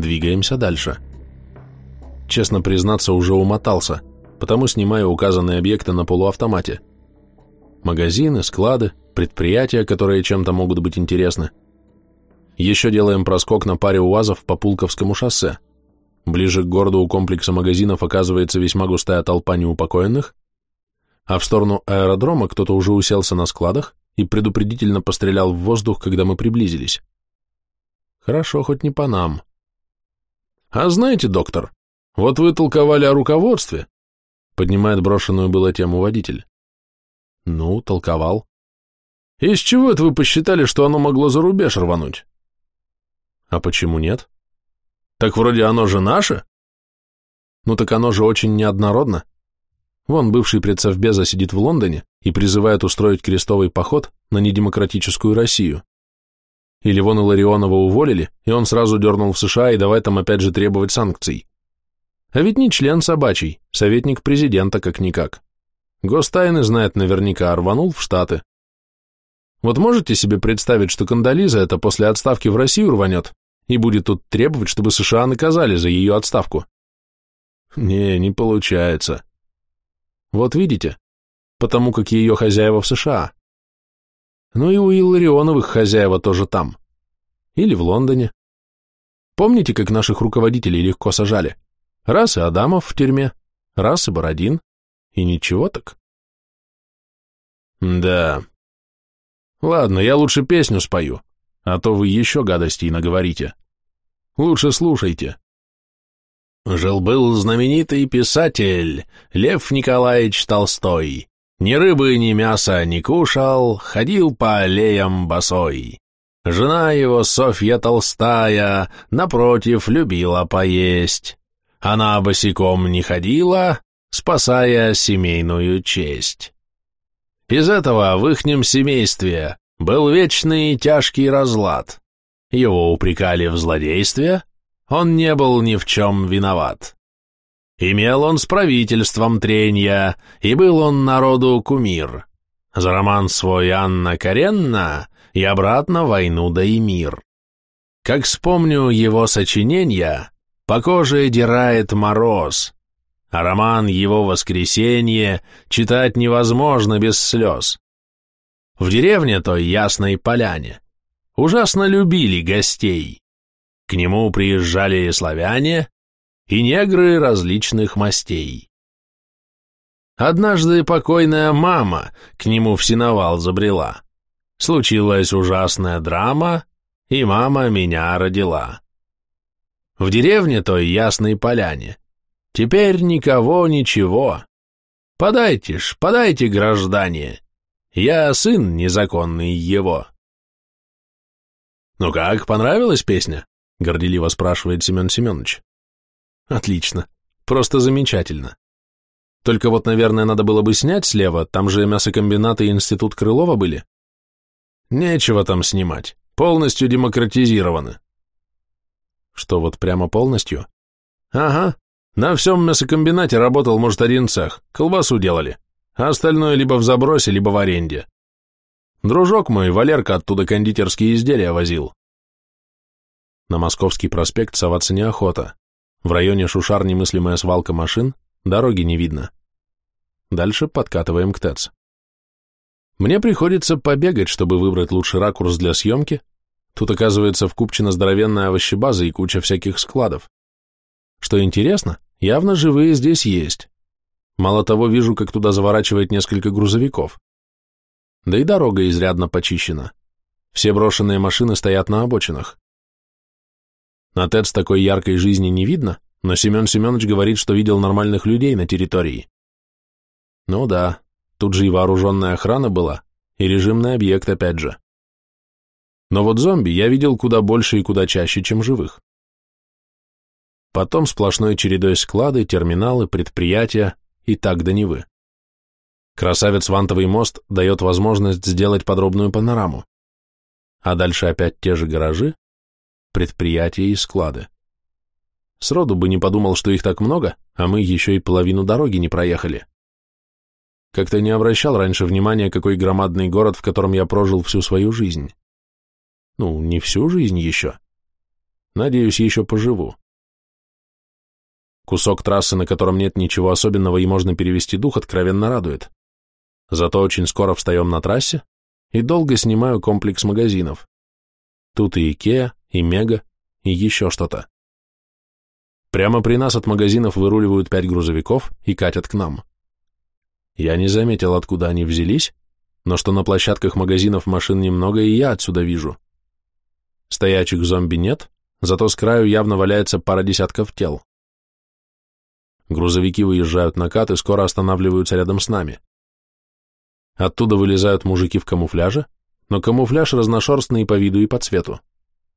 Двигаемся дальше. Честно признаться, уже умотался, потому снимаю указанные объекты на полуавтомате. Магазины, склады, предприятия, которые чем-то могут быть интересны. Еще делаем проскок на паре УАЗов по Пулковскому шоссе. Ближе к городу у комплекса магазинов оказывается весьма густая толпа неупокоенных, а в сторону аэродрома кто-то уже уселся на складах и предупредительно пострелял в воздух, когда мы приблизились. Хорошо, хоть не по нам. А знаете, доктор, вот вы толковали о руководстве, поднимает брошенную было тему водитель. Ну, толковал. Из чего это вы посчитали, что оно могло за рубеж рвануть? А почему нет? Так вроде оно же наше? Ну так оно же очень неоднородно. Вон бывший предсовбеза сидит в Лондоне и призывает устроить крестовый поход на недемократическую Россию. Или вон Иларионова уволили, и он сразу дернул в США и давай там опять же требовать санкций. А ведь не член собачий, советник президента как-никак. Гостайны знает наверняка, рванул в Штаты. Вот можете себе представить, что Кандализа это после отставки в Россию рванет и будет тут требовать, чтобы США наказали за ее отставку? Не, не получается. Вот видите, потому как ее хозяева в США. Ну и у Илларионовых хозяева тоже там. Или в Лондоне. Помните, как наших руководителей легко сажали? Раз и Адамов в тюрьме, раз и Бородин. И ничего так. Да. Ладно, я лучше песню спою, а то вы еще гадостей наговорите. Лучше слушайте. Жил-был знаменитый писатель Лев Николаевич Толстой. Ни рыбы, ни мяса не кушал, ходил по аллеям босой. Жена его, Софья Толстая, напротив, любила поесть. Она босиком не ходила, спасая семейную честь. Из этого в ихнем семействе был вечный тяжкий разлад. Его упрекали в злодействе, он не был ни в чем виноват. Имел он с правительством тренья, и был он народу кумир. За роман свой Анна Каренна и обратно войну да и мир. Как вспомню его сочинения, по коже дирает мороз, а роман его «Воскресенье» читать невозможно без слез. В деревне той ясной поляне ужасно любили гостей. К нему приезжали славяне, и негры различных мастей. Однажды покойная мама к нему в синовал забрела. Случилась ужасная драма, и мама меня родила. В деревне той ясной поляне теперь никого ничего. Подайте ж, подайте, граждане, я сын незаконный его. «Ну как, понравилась песня?» — горделиво спрашивает Семен Семенович. Отлично. Просто замечательно. Только вот, наверное, надо было бы снять слева, там же мясокомбинат и институт Крылова были. Нечего там снимать. Полностью демократизированы. Что, вот прямо полностью? Ага. На всем мясокомбинате работал, может, один цех. Колбасу делали. А остальное либо в забросе, либо в аренде. Дружок мой, Валерка, оттуда кондитерские изделия возил. На Московский проспект соваться неохота. В районе Шушар немыслимая свалка машин, дороги не видно. Дальше подкатываем к ТЭЦ. Мне приходится побегать, чтобы выбрать лучший ракурс для съемки. Тут, оказывается, в Купчино здоровенная овощебаза и куча всяких складов. Что интересно, явно живые здесь есть. Мало того, вижу, как туда заворачивает несколько грузовиков. Да и дорога изрядно почищена. Все брошенные машины стоят на обочинах. На ТЭЦ такой яркой жизни не видно, но Семен Семенович говорит, что видел нормальных людей на территории. Ну да, тут же и вооруженная охрана была, и режимный объект опять же. Но вот зомби я видел куда больше и куда чаще, чем живых. Потом сплошной чередой склады, терминалы, предприятия и так до Невы. Красавец Вантовый мост дает возможность сделать подробную панораму. А дальше опять те же гаражи, предприятия и склады. Сроду бы не подумал, что их так много, а мы еще и половину дороги не проехали. Как-то не обращал раньше внимания, какой громадный город, в котором я прожил всю свою жизнь. Ну, не всю жизнь еще. Надеюсь, еще поживу. Кусок трассы, на котором нет ничего особенного и можно перевести дух, откровенно радует. Зато очень скоро встаем на трассе и долго снимаю комплекс магазинов. Тут и Икеа, и Мега, и еще что-то. Прямо при нас от магазинов выруливают пять грузовиков и катят к нам. Я не заметил, откуда они взялись, но что на площадках магазинов машин немного, и я отсюда вижу. Стоячих зомби нет, зато с краю явно валяется пара десятков тел. Грузовики выезжают на кат и скоро останавливаются рядом с нами. Оттуда вылезают мужики в камуфляже, но камуфляж разношерстный по виду и по цвету.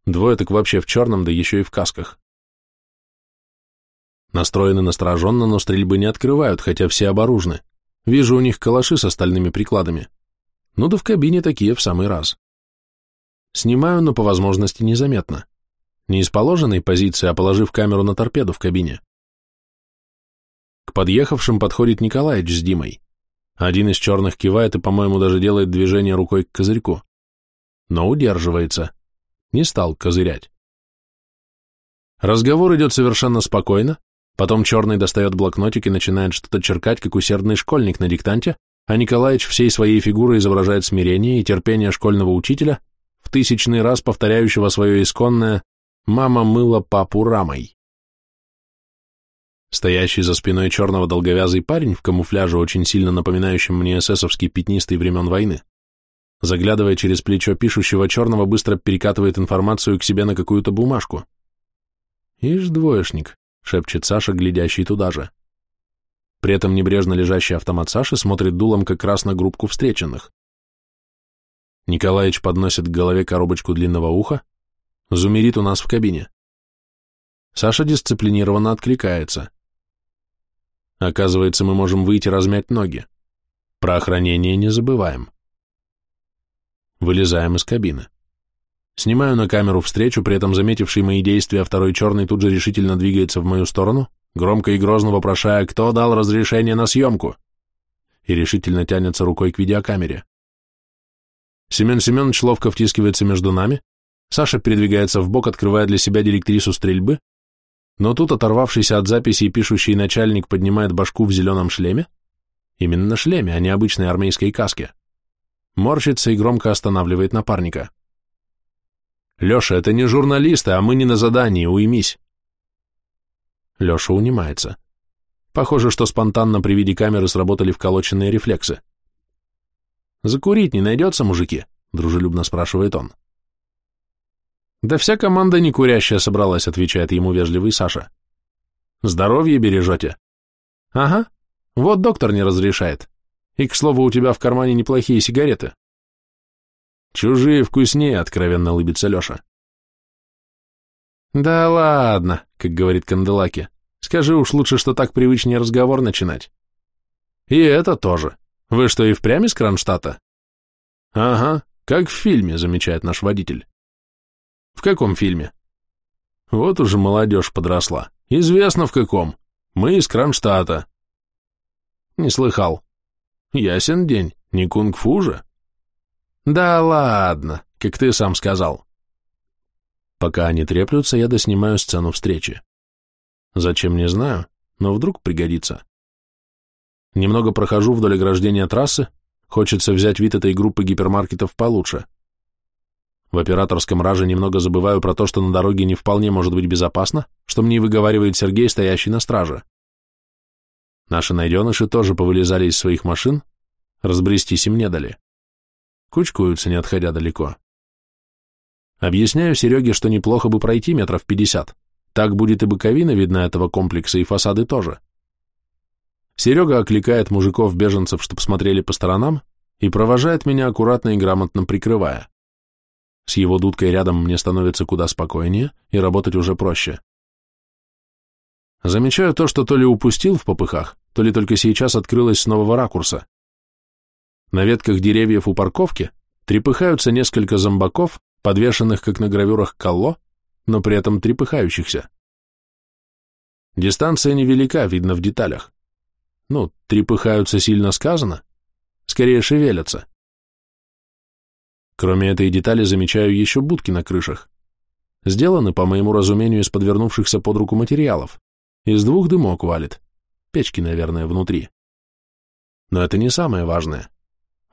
Двое так вообще в черном, да еще и в касках. Настроены настороженно, но стрельбы не открывают, хотя все оборужены. Вижу у них калаши с остальными прикладами. Ну да в кабине такие в самый раз. Снимаю, но по возможности незаметно. Не из положенной позиции, а положив камеру на торпеду в кабине. К подъехавшим подходит Николаевич с Димой. Один из черных кивает и, по-моему, даже делает движение рукой к козырьку. Но удерживается. Не стал козырять. Разговор идет совершенно спокойно, потом черный достает блокнотик и начинает что-то черкать, как усердный школьник на диктанте, а Николаевич всей своей фигурой изображает смирение и терпение школьного учителя, в тысячный раз повторяющего свое исконное «мама мыла папу рамой». Стоящий за спиной черного долговязый парень в камуфляже, очень сильно напоминающем мне эсэсовский пятнистый времен войны, заглядывая через плечо пишущего черного, быстро перекатывает информацию к себе на какую-то бумажку. «Ишь, двоечник», — шепчет Саша, глядящий туда же. При этом небрежно лежащий автомат Саши смотрит дулом как раз на группку встреченных. Николаевич подносит к голове коробочку длинного уха, зумерит у нас в кабине. Саша дисциплинированно откликается. Оказывается, мы можем выйти размять ноги. Про охранение не забываем. Вылезаем из кабины. Снимаю на камеру встречу, при этом заметивший мои действия второй черный тут же решительно двигается в мою сторону, громко и грозно вопрошая, кто дал разрешение на съемку, и решительно тянется рукой к видеокамере. Семен Семенович ловко втискивается между нами, Саша передвигается в бок, открывая для себя директрису стрельбы, но тут оторвавшийся от записи и пишущий начальник поднимает башку в зеленом шлеме, именно шлеме, а не обычной армейской каске, морщится и громко останавливает напарника. «Леша, это не журналисты, а мы не на задании, уймись!» Леша унимается. Похоже, что спонтанно при виде камеры сработали вколоченные рефлексы. «Закурить не найдется, мужики?» — дружелюбно спрашивает он. «Да вся команда не курящая собралась», — отвечает ему вежливый Саша. «Здоровье бережете?» «Ага, вот доктор не разрешает. И, к слову, у тебя в кармане неплохие сигареты». «Чужие вкуснее», — откровенно улыбится Леша. «Да ладно», — как говорит Канделаки. «Скажи уж лучше, что так привычнее разговор начинать». «И это тоже. Вы что, и впрямь из Кронштадта?» «Ага, как в фильме», — замечает наш водитель. «В каком фильме?» «Вот уже молодежь подросла. Известно в каком. Мы из Кронштадта». «Не слыхал». «Ясен день, не кунг-фу же?» «Да ладно, как ты сам сказал». Пока они треплются, я доснимаю сцену встречи. Зачем, не знаю, но вдруг пригодится. Немного прохожу вдоль ограждения трассы, хочется взять вид этой группы гипермаркетов получше. В операторском раже немного забываю про то, что на дороге не вполне может быть безопасно, что мне выговаривает Сергей, стоящий на страже. Наши найденыши тоже повылезали из своих машин, разбрестись им не дали. Кучкуются, не отходя далеко. Объясняю Сереге, что неплохо бы пройти метров пятьдесят. Так будет и боковина видна этого комплекса, и фасады тоже. Серега окликает мужиков-беженцев, чтоб смотрели по сторонам, и провожает меня аккуратно и грамотно прикрывая. С его дудкой рядом мне становится куда спокойнее, и работать уже проще. Замечаю то, что то ли упустил в попыхах, то ли только сейчас открылось с нового ракурса. На ветках деревьев у парковки трепыхаются несколько зомбаков, подвешенных, как на гравюрах, колло, но при этом трепыхающихся. Дистанция невелика, видно в деталях. Ну, трепыхаются сильно сказано, скорее шевелятся. Кроме этой детали замечаю еще будки на крышах. сделаны, по моему разумению, из подвернувшихся под руку материалов. Из двух дымок валит. Печки, наверное, внутри. Но это не самое важное.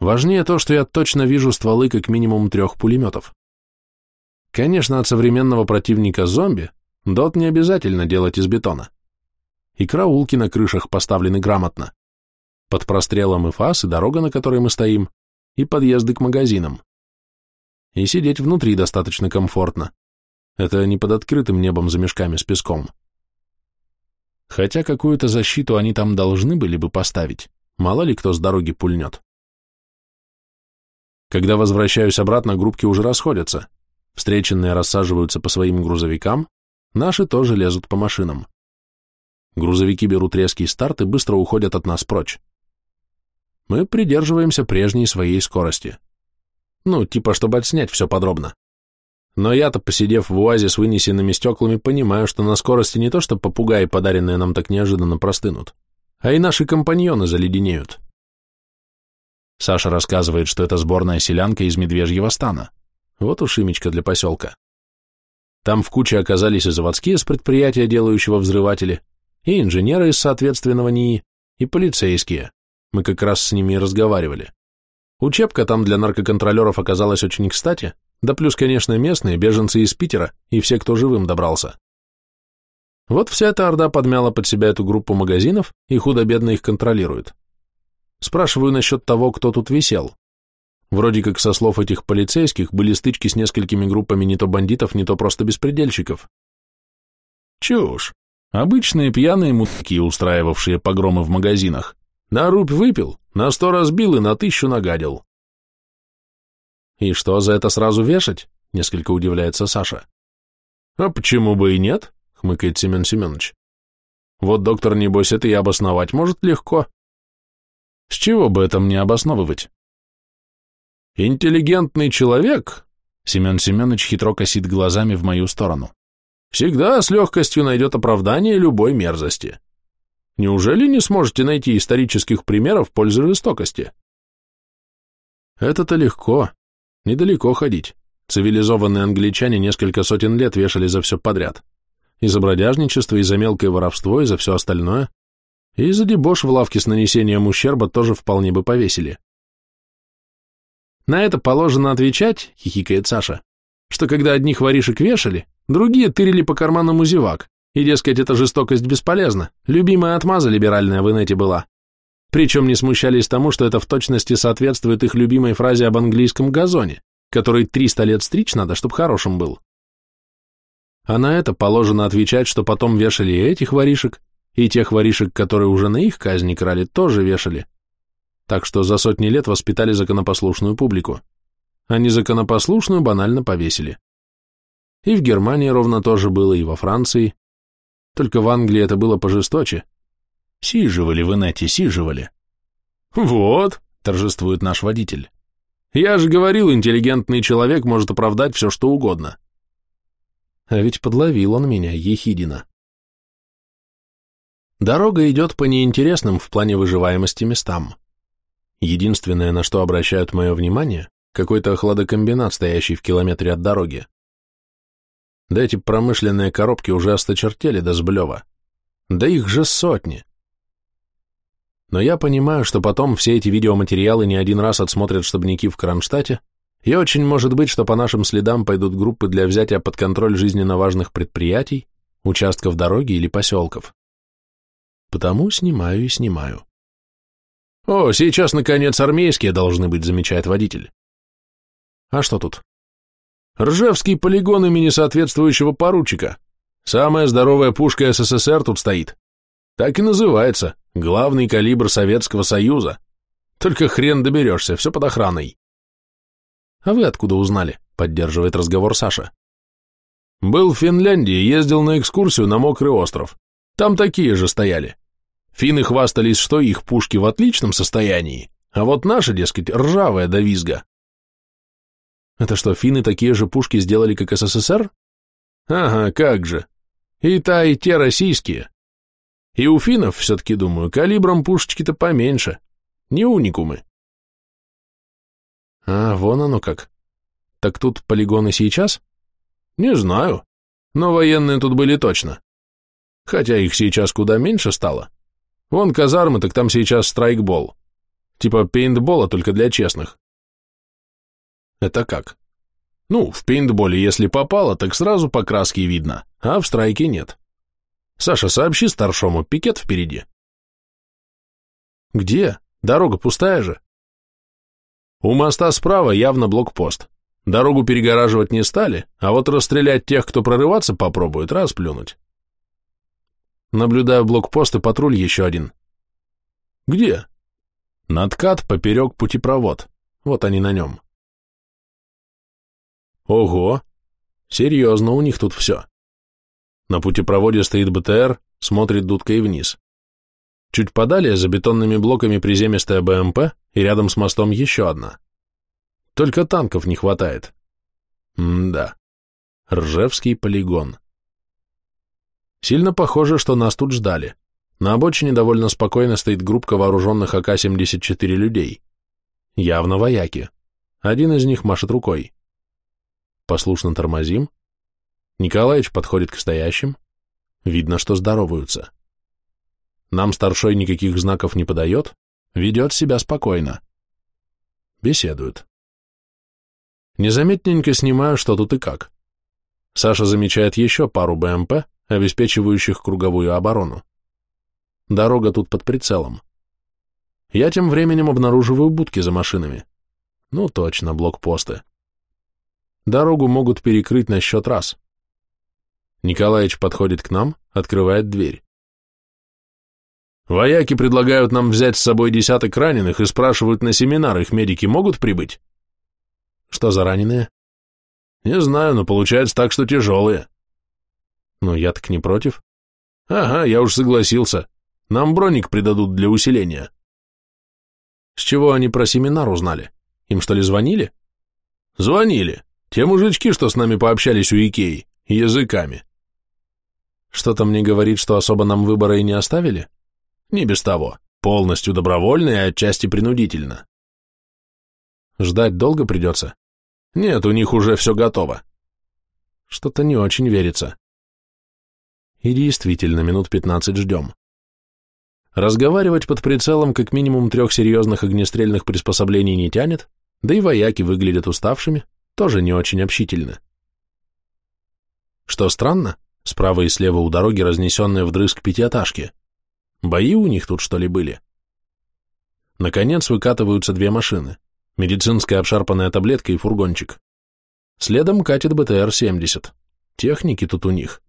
Важнее то, что я точно вижу стволы как минимум трех пулеметов. Конечно, от современного противника зомби дот не обязательно делать из бетона. И караулки на крышах поставлены грамотно. Под прострелом и фас, и дорога, на которой мы стоим, и подъезды к магазинам. И сидеть внутри достаточно комфортно. Это не под открытым небом за мешками с песком. Хотя какую-то защиту они там должны были бы поставить, мало ли кто с дороги пульнет. Когда возвращаюсь обратно, группки уже расходятся. Встреченные рассаживаются по своим грузовикам, наши тоже лезут по машинам. Грузовики берут резкий старт и быстро уходят от нас прочь. Мы придерживаемся прежней своей скорости. Ну, типа, чтобы отснять все подробно. Но я-то, посидев в УАЗе с вынесенными стеклами, понимаю, что на скорости не то, что попугаи, подаренные нам так неожиданно, простынут, а и наши компаньоны заледенеют. Саша рассказывает, что это сборная селянка из Медвежьего стана. Вот уж имечко для поселка. Там в куче оказались и заводские с предприятия, делающего взрыватели, и инженеры из соответственного НИИ, и полицейские. Мы как раз с ними и разговаривали. Учебка там для наркоконтролеров оказалась очень кстати, да плюс, конечно, местные, беженцы из Питера и все, кто живым добрался. Вот вся эта орда подмяла под себя эту группу магазинов и худо-бедно их контролирует. Спрашиваю насчет того, кто тут висел. Вроде как со слов этих полицейских были стычки с несколькими группами не то бандитов, не то просто беспредельщиков. Чушь. Обычные пьяные мутки, устраивавшие погромы в магазинах. На рубь выпил, на сто разбил и на тысячу нагадил. И что, за это сразу вешать? Несколько удивляется Саша. А почему бы и нет? Хмыкает Семен Семенович. Вот доктор, небось, это и обосновать может легко. С чего бы это мне обосновывать? Интеллигентный человек, Семен Семенович хитро косит глазами в мою сторону, всегда с легкостью найдет оправдание любой мерзости. Неужели не сможете найти исторических примеров пользы жестокости? Это-то легко. Недалеко ходить. Цивилизованные англичане несколько сотен лет вешали за все подряд. И за бродяжничество, и за мелкое воровство, и за все остальное. И за дебош в лавке с нанесением ущерба тоже вполне бы повесили. На это положено отвечать, хихикает Саша, что когда одних воришек вешали, другие тырили по карманам у и, дескать, эта жестокость бесполезна, любимая отмаза либеральная в инете была. Причем не смущались тому, что это в точности соответствует их любимой фразе об английском газоне, который 300 лет стричь надо, чтоб хорошим был. А на это положено отвечать, что потом вешали и этих воришек, и тех воришек, которые уже на их казни крали, тоже вешали, так что за сотни лет воспитали законопослушную публику, а незаконопослушную банально повесили. И в Германии ровно то же было, и во Франции, только в Англии это было пожесточе. Сиживали в инете, сиживали. Вот, торжествует наш водитель. Я же говорил, интеллигентный человек может оправдать все, что угодно. А ведь подловил он меня, ехидина. Дорога идет по неинтересным в плане выживаемости местам. Единственное, на что обращают мое внимание, какой-то хладокомбинат, стоящий в километре от дороги. Да эти промышленные коробки уже осточертели до сблева. Да их же сотни. Но я понимаю, что потом все эти видеоматериалы не один раз отсмотрят штабники в Кронштадте, и очень может быть, что по нашим следам пойдут группы для взятия под контроль жизненно важных предприятий, участков дороги или поселков. Потому снимаю и снимаю. «О, сейчас, наконец, армейские должны быть», — замечает водитель. «А что тут?» «Ржевский полигон имени соответствующего поручика. Самая здоровая пушка СССР тут стоит. Так и называется. Главный калибр Советского Союза. Только хрен доберешься, все под охраной». «А вы откуда узнали?» — поддерживает разговор Саша. «Был в Финляндии, ездил на экскурсию на Мокрый остров. Там такие же стояли. Финны хвастались, что их пушки в отличном состоянии, а вот наши, дескать, ржавая до визга. Это что, финны такие же пушки сделали, как СССР? Ага, как же. И та, и те российские. И у финнов, все-таки думаю, калибром пушечки-то поменьше. Не уникумы. А, вон оно как. Так тут полигоны сейчас? Не знаю, но военные тут были точно. Хотя их сейчас куда меньше стало. Вон казармы, так там сейчас страйкбол. Типа пейнтбола, только для честных. Это как? Ну, в пейнтболе, если попало, так сразу по краске видно, а в страйке нет. Саша, сообщи старшому, пикет впереди. Где? Дорога пустая же. У моста справа явно блокпост. Дорогу перегораживать не стали, а вот расстрелять тех, кто прорываться попробует, расплюнуть. Наблюдаю блокпост и патруль еще один. Где? Надкат поперек путепровод. Вот они на нем. Ого! Серьезно у них тут все. На путепроводе стоит БТР, смотрит дудкой вниз. Чуть подалее за бетонными блоками приземистая БМП и рядом с мостом еще одна. Только танков не хватает. М-да. Ржевский полигон. Сильно похоже, что нас тут ждали. На обочине довольно спокойно стоит группка вооруженных АК-74 людей. Явно вояки. Один из них машет рукой. Послушно тормозим. Николаевич подходит к стоящим. Видно, что здороваются. Нам старшой никаких знаков не подает, ведет себя спокойно. Беседуют. Незаметненько снимаю, что тут и как. Саша замечает еще пару БМП, обеспечивающих круговую оборону. Дорога тут под прицелом. Я тем временем обнаруживаю будки за машинами. Ну точно, блокпосты. Дорогу могут перекрыть на счет раз. Николаевич подходит к нам, открывает дверь. Вояки предлагают нам взять с собой десяток раненых и спрашивают на семинар, их медики могут прибыть? Что за раненые? Не знаю, но получается так, что тяжелые. Ну, я так не против. Ага, я уж согласился. Нам броник придадут для усиления. С чего они про семинар узнали? Им что ли звонили? Звонили. Те мужички, что с нами пообщались у Икеи, языками. Что-то мне говорит, что особо нам выбора и не оставили? Не без того. Полностью добровольно и отчасти принудительно. Ждать долго придется? Нет, у них уже все готово. Что-то не очень верится. И действительно, минут пятнадцать ждем. Разговаривать под прицелом как минимум трех серьезных огнестрельных приспособлений не тянет, да и вояки выглядят уставшими, тоже не очень общительно. Что странно, справа и слева у дороги разнесенные вдрызг пятиэтажки. Бои у них тут, что ли, были? Наконец выкатываются две машины. Медицинская обшарпанная таблетка и фургончик. Следом катит БТР-70. Техники тут у них.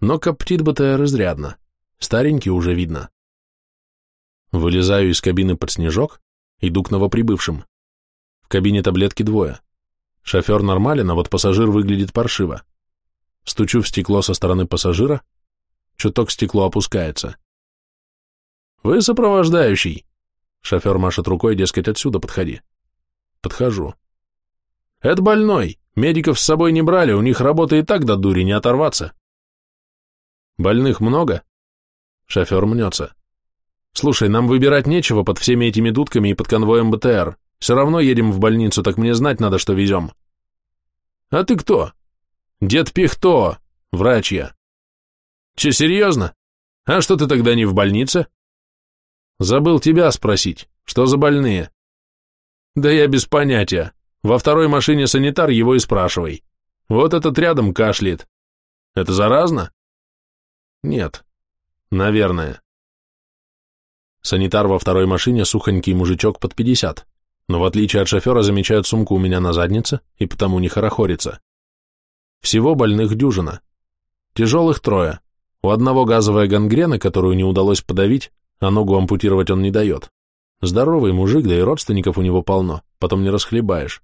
Но коптит БТР изрядно. Старенький уже видно. Вылезаю из кабины под снежок, иду к новоприбывшим. В кабине таблетки двое. Шофер нормален, а вот пассажир выглядит паршиво. Стучу в стекло со стороны пассажира, чуток стекло опускается. «Вы сопровождающий!» Шофер машет рукой, дескать, отсюда подходи. Подхожу. «Это больной. Медиков с собой не брали, у них работа и так до дури, не оторваться». «Больных много?» Шофер мнется. «Слушай, нам выбирать нечего под всеми этими дудками и под конвоем БТР. Все равно едем в больницу, так мне знать надо, что везем». «А ты кто?» «Дед Пихто, врач я». «Че, серьезно? А что ты тогда не в больнице?» Забыл тебя спросить, что за больные? Да я без понятия. Во второй машине санитар его и спрашивай. Вот этот рядом кашляет. Это заразно? Нет. Наверное. Санитар во второй машине сухонький мужичок под пятьдесят, но в отличие от шофера замечает сумку у меня на заднице и потому не хорохорится. Всего больных дюжина. Тяжелых трое. У одного газовая гангрена, которую не удалось подавить, а ногу ампутировать он не дает. Здоровый мужик, да и родственников у него полно, потом не расхлебаешь.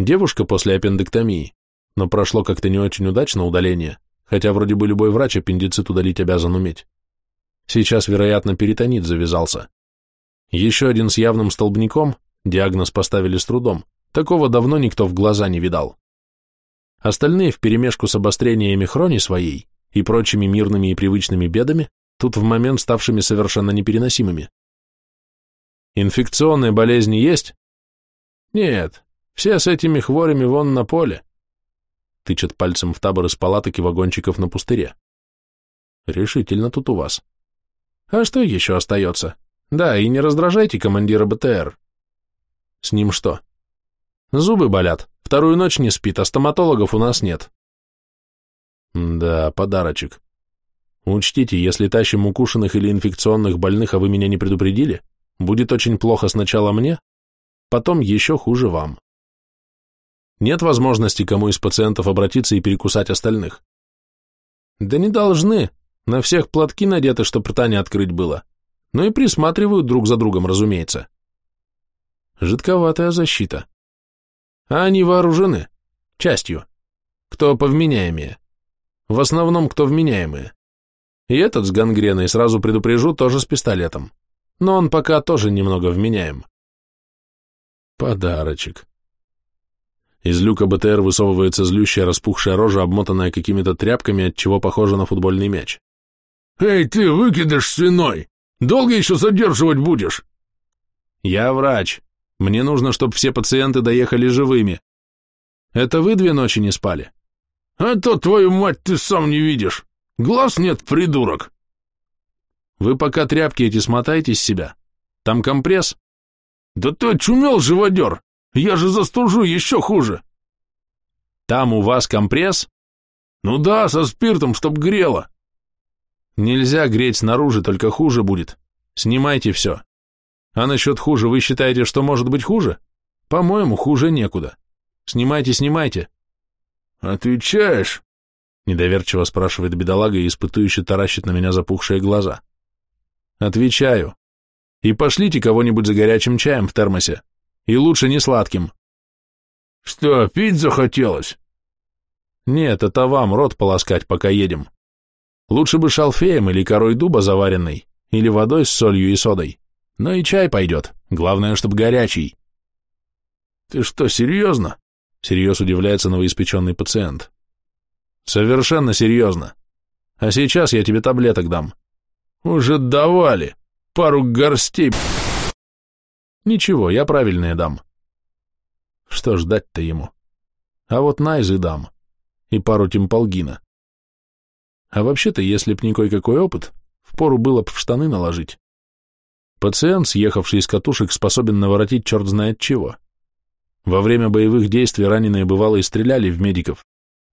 Девушка после аппендэктомии, но прошло как-то не очень удачно удаление, хотя вроде бы любой врач аппендицит удалить обязан уметь. Сейчас, вероятно, перитонит завязался. Еще один с явным столбняком, диагноз поставили с трудом, такого давно никто в глаза не видал. Остальные вперемешку с обострениями хрони своей и прочими мирными и привычными бедами тут в момент ставшими совершенно непереносимыми. Инфекционные болезни есть? Нет, все с этими хворями вон на поле. Тычет пальцем в табор из палаток и вагончиков на пустыре. Решительно тут у вас. А что еще остается? Да, и не раздражайте командира БТР. С ним что? Зубы болят, вторую ночь не спит, а стоматологов у нас нет. Да, подарочек. Учтите, если тащим укушенных или инфекционных больных, а вы меня не предупредили, будет очень плохо сначала мне, потом еще хуже вам. Нет возможности кому из пациентов обратиться и перекусать остальных. Да не должны, на всех платки надеты, чтоб рта не открыть было. Ну и присматривают друг за другом, разумеется. Жидковатая защита. А они вооружены? Частью. Кто повменяемее? В основном, кто вменяемые. И этот с гангреной, сразу предупрежу, тоже с пистолетом. Но он пока тоже немного вменяем. Подарочек. Из люка БТР высовывается злющая распухшая рожа, обмотанная какими-то тряпками, от чего похожа на футбольный мяч. «Эй, ты, выкидыш свиной! Долго еще задерживать будешь?» «Я врач. Мне нужно, чтобы все пациенты доехали живыми. Это вы две ночи не спали?» «А то, твою мать, ты сам не видишь. Глаз нет, придурок!» «Вы пока тряпки эти смотайте с себя. Там компресс?» «Да ты очумел, живодер! Я же застужу еще хуже!» «Там у вас компресс?» «Ну да, со спиртом, чтоб грело!» Нельзя греть снаружи, только хуже будет. Снимайте все. А насчет хуже, вы считаете, что может быть хуже? По-моему, хуже некуда. Снимайте, снимайте. Отвечаешь? Недоверчиво спрашивает бедолага и испытующе таращит на меня запухшие глаза. Отвечаю. И пошлите кого-нибудь за горячим чаем в термосе. И лучше не сладким. Что, пить захотелось? Нет, это вам рот полоскать, пока едем. Лучше бы шалфеем или корой дуба заваренной, или водой с солью и содой. Но и чай пойдет, главное, чтобы горячий. Ты что, серьезно? Серьез удивляется новоиспеченный пациент. Совершенно серьезно. А сейчас я тебе таблеток дам. Уже давали. Пару горстей. Ничего, я правильные дам. Что ждать-то ему? А вот найзы дам. И пару тимполгина. А вообще-то, если б не кое-какой опыт, впору было б в штаны наложить. Пациент, съехавший из катушек, способен наворотить черт знает чего. Во время боевых действий раненые бывало и стреляли в медиков,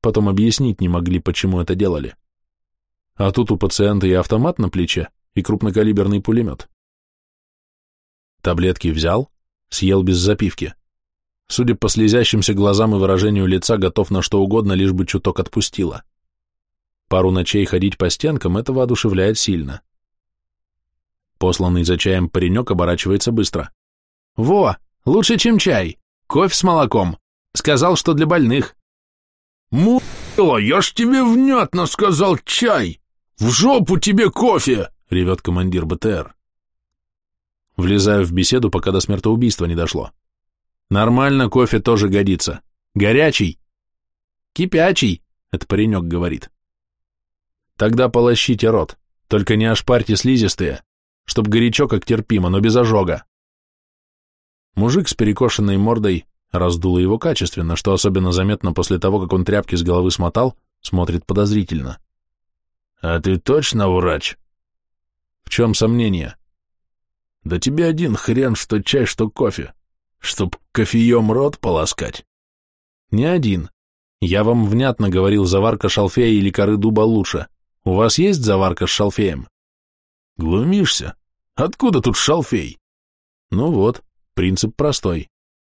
потом объяснить не могли, почему это делали. А тут у пациента и автомат на плече, и крупнокалиберный пулемет. Таблетки взял, съел без запивки. Судя по слезящимся глазам и выражению лица, готов на что угодно, лишь бы чуток отпустило. Пару ночей ходить по стенкам – это воодушевляет сильно. Посланный за чаем паренек оборачивается быстро. «Во, лучше, чем чай. Кофе с молоком. Сказал, что для больных». «Мула, я ж тебе внятно сказал чай! В жопу тебе кофе!» — ревет командир БТР. Влезаю в беседу, пока до смертоубийства не дошло. «Нормально, кофе тоже годится. Горячий?» «Кипячий», — это паренек говорит. Тогда полощите рот, только не ошпарьте слизистые, чтоб горячо как терпимо, но без ожога. Мужик с перекошенной мордой раздуло его качественно, что особенно заметно после того, как он тряпки с головы смотал, смотрит подозрительно. «А ты точно врач?» «В чем сомнение?» «Да тебе один хрен, что чай, что кофе. Чтоб кофеем рот полоскать». «Не один. Я вам внятно говорил, заварка шалфея или коры дуба лучше. У вас есть заварка с шалфеем? Глумишься? Откуда тут шалфей? Ну вот, принцип простой.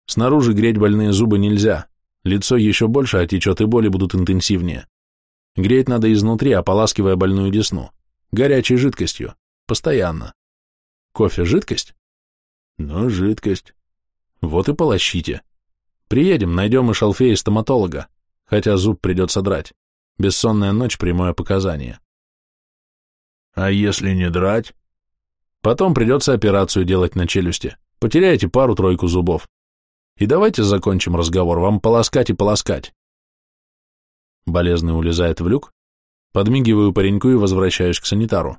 Снаружи греть больные зубы нельзя. Лицо еще больше отечет и боли будут интенсивнее. Греть надо изнутри, ополаскивая больную десну. Горячей жидкостью. Постоянно. Кофе – жидкость? Ну, жидкость. Вот и полощите. Приедем, найдем и шалфей, и стоматолога. Хотя зуб придется драть. Бессонная ночь – прямое показание. А если не драть? Потом придется операцию делать на челюсти. Потеряете пару-тройку зубов. И давайте закончим разговор, вам полоскать и полоскать. Болезный улезает в люк, подмигиваю пареньку и возвращаюсь к санитару.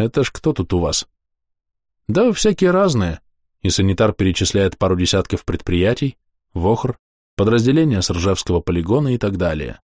Это ж кто тут у вас? Да, всякие разные. И санитар перечисляет пару десятков предприятий, Вохр, подразделения с Ржевского полигона и так далее.